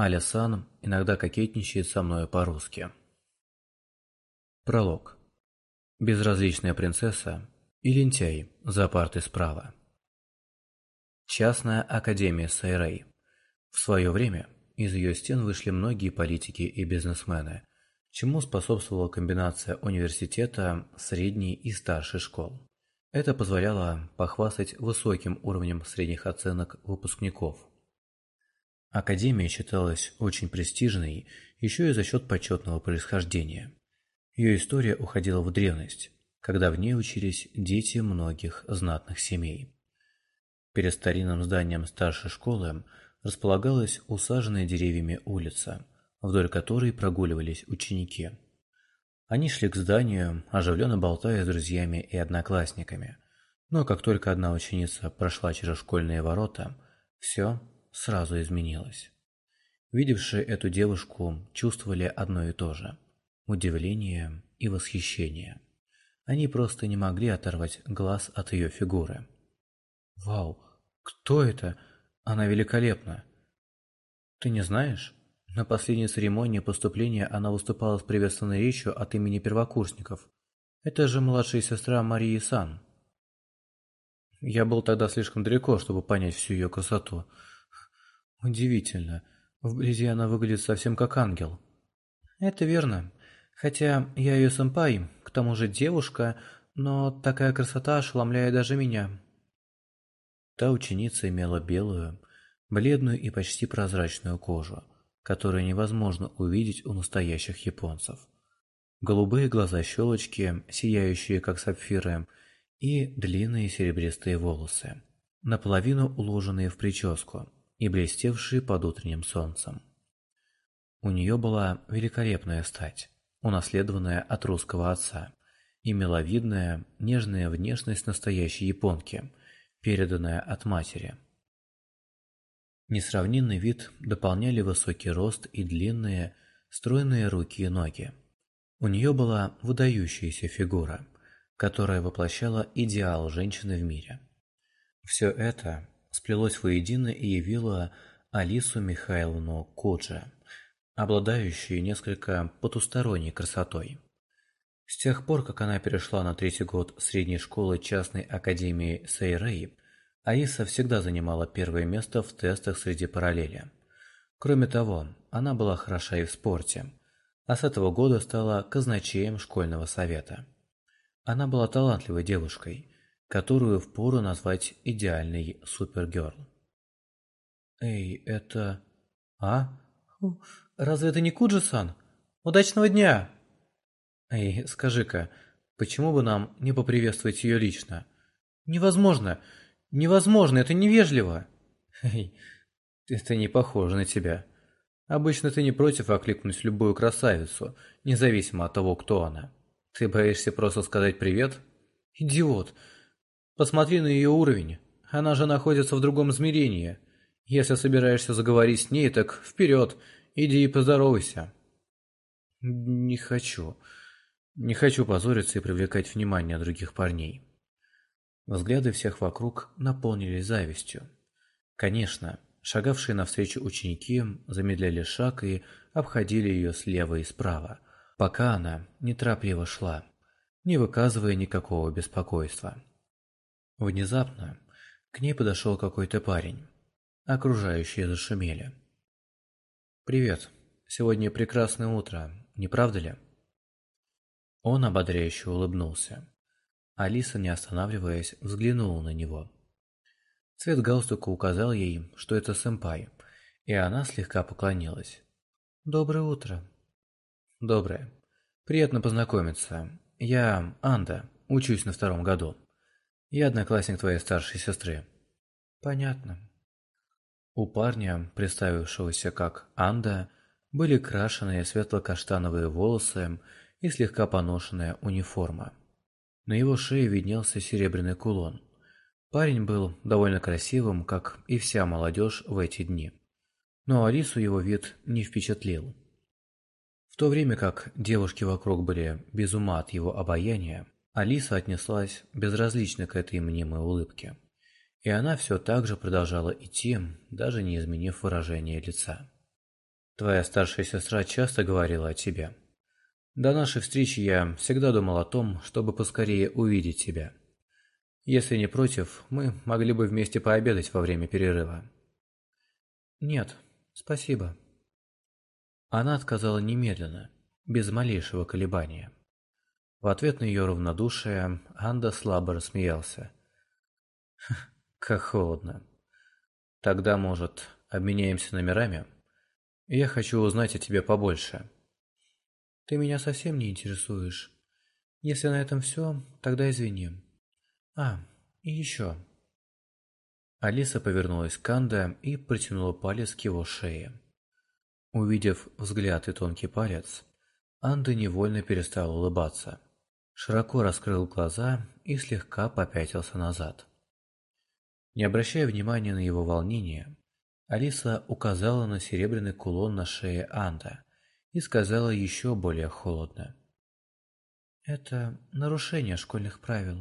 Аля Сан иногда кокетничает со мной по-русски. Пролог. Безразличная принцесса и лентяй за партой справа. Частная академия Сайрей. В свое время из ее стен вышли многие политики и бизнесмены, чему способствовала комбинация университета, средней и старшей школ. Это позволяло похвастать высоким уровнем средних оценок выпускников. Академия считалась очень престижной еще и за счет почетного происхождения. Ее история уходила в древность, когда в ней учились дети многих знатных семей. Перед старинным зданием старшей школы располагалась усаженная деревьями улица, вдоль которой прогуливались ученики. Они шли к зданию, оживленно болтая с друзьями и одноклассниками. Но как только одна ученица прошла через школьные ворота, все сразу изменилось. Видевшие эту девушку чувствовали одно и то же – удивление и восхищение. Они просто не могли оторвать глаз от ее фигуры. «Вау, кто это? Она великолепна!» «Ты не знаешь?» На последней церемонии поступления она выступала с приветственной речью от имени первокурсников. Это же младшая сестра Марии Сан. Я был тогда слишком далеко, чтобы понять всю ее красоту. Удивительно. Вблизи она выглядит совсем как ангел. Это верно. Хотя я ее сэмпай, к тому же девушка, но такая красота ошеломляет даже меня. Та ученица имела белую, бледную и почти прозрачную кожу, которую невозможно увидеть у настоящих японцев. Голубые глаза-щелочки, сияющие как сапфиры, и длинные серебристые волосы, наполовину уложенные в прическу и блестевшие под утренним солнцем. У нее была великолепная стать, унаследованная от русского отца, и миловидная, нежная внешность настоящей японки, переданная от матери – Несравненный вид дополняли высокий рост и длинные, стройные руки и ноги. У нее была выдающаяся фигура, которая воплощала идеал женщины в мире. Все это сплелось воедино и явило Алису Михайловну Куджа, обладающую несколько потусторонней красотой. С тех пор, как она перешла на третий год средней школы частной академии Сейрей, Аиса всегда занимала первое место в тестах среди параллели. Кроме того, она была хороша и в спорте, а с этого года стала казначеем школьного совета. Она была талантливой девушкой, которую впору назвать идеальной супергерл. «Эй, это... А? Разве это не Куджи-сан? Удачного дня!» «Эй, скажи-ка, почему бы нам не поприветствовать ее лично?» «Невозможно! Невозможно, это невежливо. Эй, это не похоже на тебя. Обычно ты не против окликнуть любую красавицу, независимо от того, кто она. Ты боишься просто сказать привет? Идиот. Посмотри на ее уровень. Она же находится в другом измерении. Если собираешься заговорить с ней, так вперед, иди и поздоровайся. Не хочу. Не хочу позориться и привлекать внимание других парней. Взгляды всех вокруг наполнились завистью. Конечно, шагавшие навстречу ученики замедляли шаг и обходили ее слева и справа, пока она неторопливо шла, не выказывая никакого беспокойства. Внезапно к ней подошел какой-то парень. Окружающие зашумели. «Привет. Сегодня прекрасное утро, не правда ли?» Он ободряюще улыбнулся. Алиса, не останавливаясь, взглянула на него. Цвет галстука указал ей, что это сэмпай, и она слегка поклонилась. «Доброе утро». «Доброе. Приятно познакомиться. Я Анда, учусь на втором году. Я одноклассник твоей старшей сестры». «Понятно». У парня, представившегося как Анда, были крашеные светло-каштановые волосы и слегка поношенная униформа. На его шее виднелся серебряный кулон. Парень был довольно красивым, как и вся молодежь в эти дни. Но Алису его вид не впечатлил. В то время как девушки вокруг были без ума от его обаяния, Алиса отнеслась безразлично к этой мнимой улыбке. И она все так же продолжала идти, даже не изменив выражение лица. Твоя старшая сестра часто говорила о тебе. До нашей встречи я всегда думал о том, чтобы поскорее увидеть тебя. Если не против, мы могли бы вместе пообедать во время перерыва. Нет, спасибо. Она отказала немедленно, без малейшего колебания. В ответ на ее равнодушие Анда слабо рассмеялся. «Как холодно. Тогда, может, обменяемся номерами? Я хочу узнать о тебе побольше». «Ты меня совсем не интересуешь. Если на этом все, тогда извини. А, и еще». Алиса повернулась к Анда и протянула палец к его шее. Увидев взгляд и тонкий палец, Анда невольно перестал улыбаться широко раскрыл глаза и слегка попятился назад. Не обращая внимания на его волнение, Алиса указала на серебряный кулон на шее Анда и сказала еще более холодно. «Это нарушение школьных правил».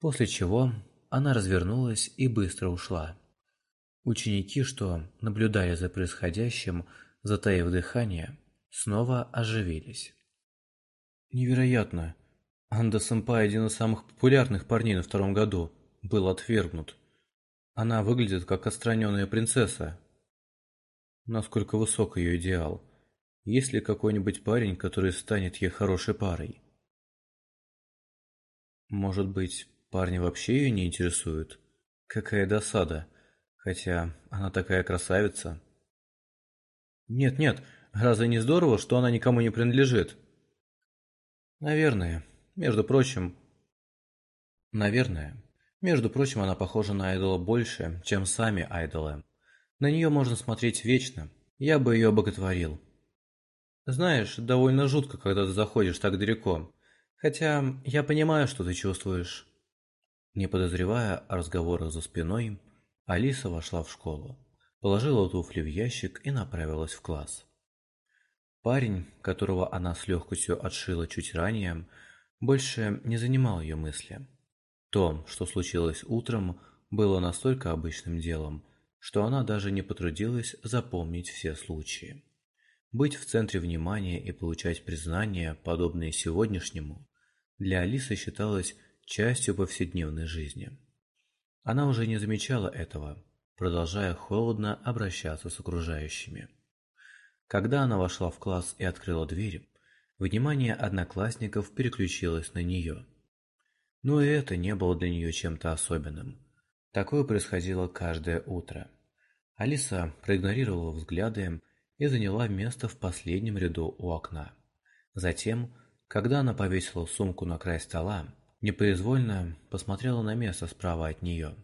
После чего она развернулась и быстро ушла. Ученики, что наблюдали за происходящим, затаив дыхание, снова оживились. Невероятно. Анда-сэмпай, один из самых популярных парней на втором году, был отвергнут. Она выглядит как отстраненная принцесса. Насколько высок ее идеал? Есть ли какой-нибудь парень, который станет ей хорошей парой? Может быть, парни вообще ее не интересуют? Какая досада. Хотя она такая красавица. Нет-нет, разве не здорово, что она никому не принадлежит? Наверное. Между прочим... Наверное. Между прочим, она похожа на айдола больше, чем сами айдолы. На нее можно смотреть вечно. Я бы ее боготворил. Знаешь, довольно жутко, когда ты заходишь так далеко. Хотя я понимаю, что ты чувствуешь. Не подозревая о разговорах за спиной, Алиса вошла в школу, положила туфли в ящик и направилась в класс. Парень, которого она с легкостью отшила чуть ранее, больше не занимал ее мысли. То, что случилось утром, было настолько обычным делом, что она даже не потрудилась запомнить все случаи. Быть в центре внимания и получать признание, подобное сегодняшнему, для Алисы считалось частью повседневной жизни. Она уже не замечала этого, продолжая холодно обращаться с окружающими. Когда она вошла в класс и открыла дверь, внимание одноклассников переключилось на нее. Но и это не было для нее чем-то особенным. Такое происходило каждое утро. Алиса проигнорировала взгляды и заняла место в последнем ряду у окна. Затем, когда она повесила сумку на край стола, непроизвольно посмотрела на место справа от нее.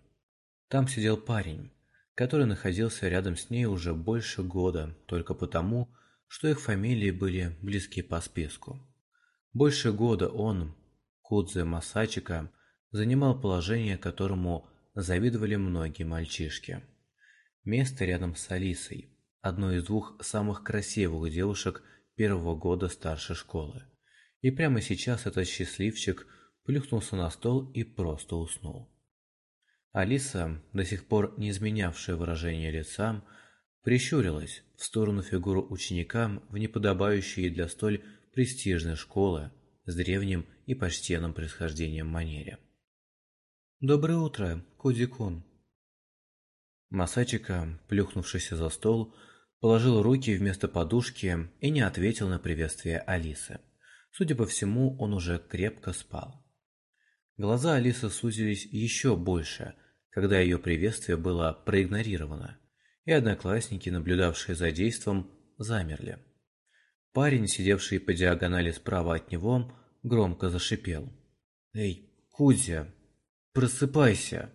Там сидел парень, который находился рядом с ней уже больше года только потому, что их фамилии были близки по списку. Больше года он, Кудзе Масачика, занимал положение, которому завидовали многие мальчишки. Место рядом с Алисой, одной из двух самых красивых девушек первого года старшей школы. И прямо сейчас этот счастливчик плюхнулся на стол и просто уснул. Алиса, до сих пор не изменявшая выражение лица, прищурилась в сторону фигуры ученика в неподобающей для столь престижной школы с древним и почтенным происхождением манере. «Доброе утро, Куди-кун!» Масачика, плюхнувшись за стол, положил руки вместо подушки и не ответил на приветствие Алисы. Судя по всему, он уже крепко спал. Глаза Алисы сузились еще больше, когда ее приветствие было проигнорировано, и одноклассники, наблюдавшие за действом, замерли. Парень, сидевший по диагонали справа от него, громко зашипел. «Эй, Кузя, просыпайся!»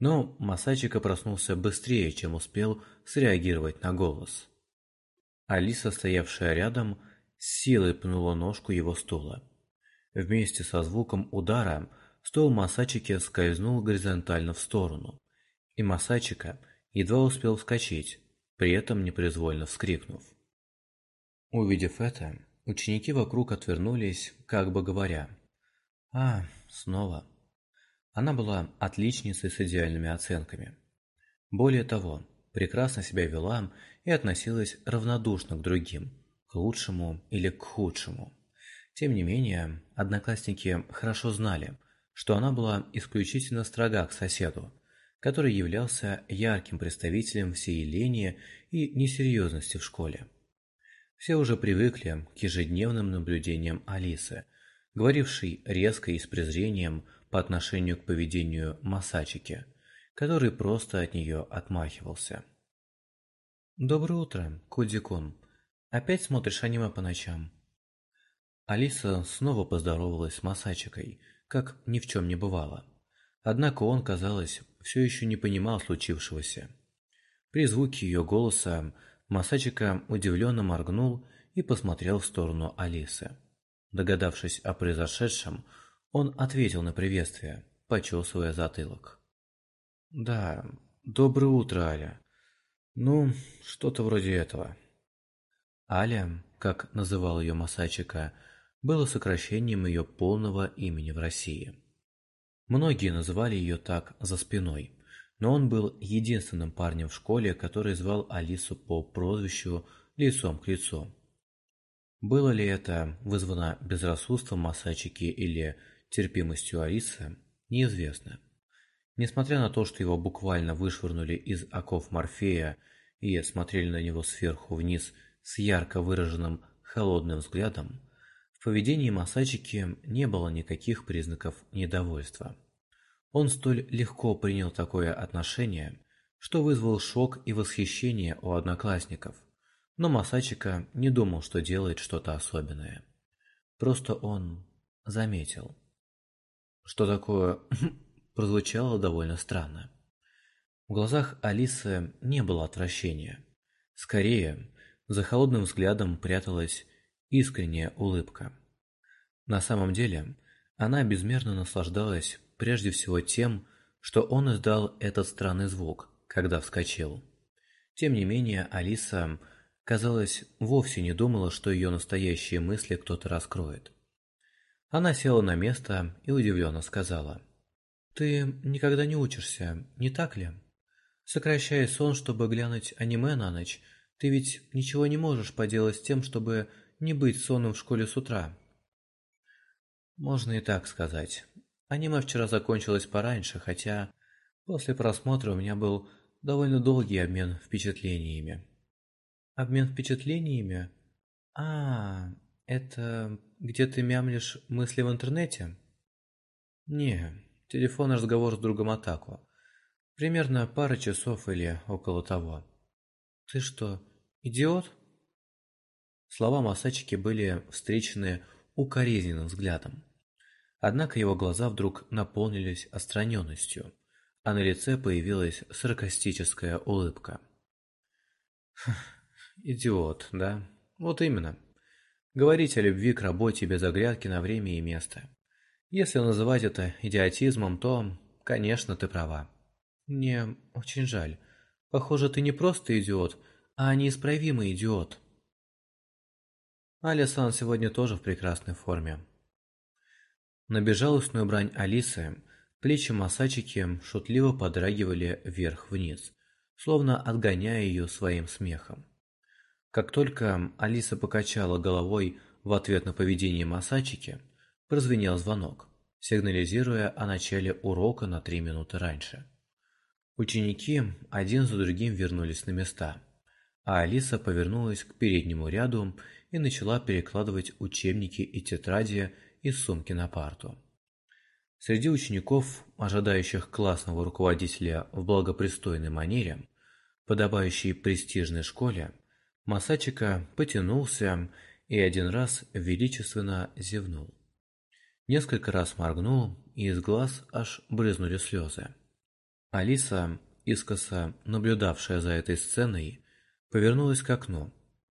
Но Масачика проснулся быстрее, чем успел среагировать на голос. Алиса, стоявшая рядом, с силой пнула ножку его стула. Вместе со звуком удара стол Масачики скользнул горизонтально в сторону, и Масачика едва успел вскочить, при этом непроизвольно вскрикнув. Увидев это, ученики вокруг отвернулись, как бы говоря «А, снова». Она была отличницей с идеальными оценками. Более того, прекрасно себя вела и относилась равнодушно к другим, к лучшему или к худшему. Тем не менее, одноклассники хорошо знали, что она была исключительно строга к соседу, который являлся ярким представителем всей лени и несерьезности в школе. Все уже привыкли к ежедневным наблюдениям Алисы, говорившей резко и с презрением по отношению к поведению Масачики, который просто от нее отмахивался. «Доброе утро, Кудзикун. Опять смотришь аниме по ночам?» Алиса снова поздоровалась с Масачикой, как ни в чем не бывало. Однако он, казалось, все еще не понимал случившегося. При звуке ее голоса Масачика удивленно моргнул и посмотрел в сторону Алисы. Догадавшись о произошедшем, он ответил на приветствие, почесывая затылок. «Да, доброе утро, Аля. Ну, что-то вроде этого». Аля, как называл ее Масачика, было сокращением ее полного имени в России. Многие называли ее так за спиной, но он был единственным парнем в школе, который звал Алису по прозвищу «Лицом к лицу». Было ли это вызвано безрассудством Масачики или терпимостью Алисы, неизвестно. Несмотря на то, что его буквально вышвырнули из оков Морфея и смотрели на него сверху вниз с ярко выраженным холодным взглядом, в поведении Масачики не было никаких признаков недовольства. Он столь легко принял такое отношение, что вызвал шок и восхищение у одноклассников. Но Масачика не думал, что делает что-то особенное. Просто он заметил. Что такое прозвучало довольно странно. В глазах Алисы не было отвращения. Скорее, за холодным взглядом пряталась искренняя улыбка. На самом деле, она безмерно наслаждалась прежде всего тем, что он издал этот странный звук, когда вскочил. Тем не менее, Алиса, казалось, вовсе не думала, что ее настоящие мысли кто-то раскроет. Она села на место и удивленно сказала. «Ты никогда не учишься, не так ли? Сокращая сон, чтобы глянуть аниме на ночь, ты ведь ничего не можешь поделать с тем, чтобы не быть сонным в школе с утра. Можно и так сказать. Аниме вчера закончилось пораньше, хотя после просмотра у меня был довольно долгий обмен впечатлениями. Обмен впечатлениями? А, это где ты мямлишь мысли в интернете? Не, телефонный разговор с другом Атаку. Примерно пара часов или около того. Ты что, идиот? Слова Масачики были встречены укоризненным взглядом. Однако его глаза вдруг наполнились отстраненностью, а на лице появилась саркастическая улыбка. «Идиот, да? Вот именно. Говорить о любви к работе без оглядки на время и место. Если называть это идиотизмом, то, конечно, ты права. Мне очень жаль. Похоже, ты не просто идиот, а неисправимый идиот». Алисан сегодня тоже в прекрасной форме. На безжалостную брань Алисы плечи Масачики шутливо подрагивали вверх-вниз, словно отгоняя ее своим смехом. Как только Алиса покачала головой в ответ на поведение Масачики, прозвенел звонок, сигнализируя о начале урока на три минуты раньше. Ученики один за другим вернулись на места, а Алиса повернулась к переднему ряду и начала перекладывать учебники и тетради из сумки на парту. Среди учеников, ожидающих классного руководителя в благопристойной манере, подобающей престижной школе, Масачика потянулся и один раз величественно зевнул. Несколько раз моргнул, и из глаз аж брызнули слезы. Алиса, искоса наблюдавшая за этой сценой, повернулась к окну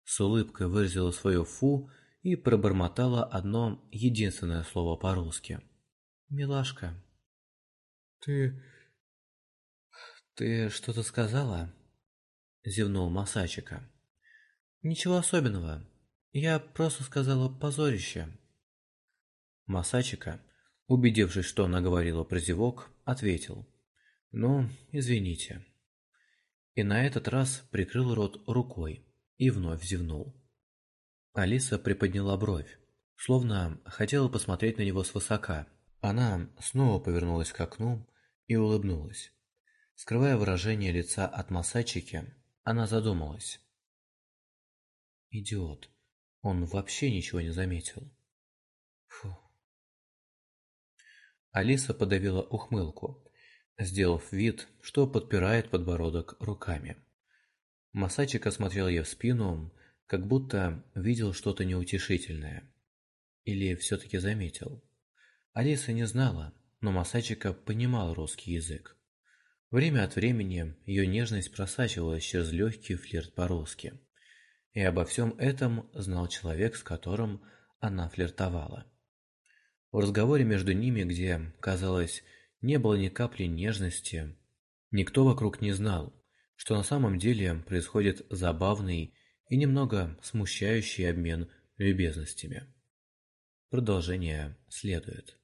с улыбкой выразила свое «фу» и пробормотала одно единственное слово по-русски. «Милашка». «Ты... ты что-то сказала?» Зевнул Масачика. «Ничего особенного. Я просто сказала позорище». Масачика, убедившись, что она говорила про зевок, ответил. «Ну, извините». И на этот раз прикрыл рот рукой и вновь зевнул. Алиса приподняла бровь, словно хотела посмотреть на него свысока. Она снова повернулась к окну и улыбнулась. Скрывая выражение лица от массачики, она задумалась. Идиот. Он вообще ничего не заметил. Фу. Алиса подавила ухмылку, сделав вид, что подпирает подбородок руками. Масачик осмотрел ей в спину, как будто видел что-то неутешительное. Или все-таки заметил. Алиса не знала, но Масачика понимал русский язык. Время от времени ее нежность просачивалась через легкий флирт по-русски. И обо всем этом знал человек, с которым она флиртовала. В разговоре между ними, где, казалось, не было ни капли нежности, никто вокруг не знал, что на самом деле происходит забавный и немного смущающий обмен любезностями. Продолжение следует.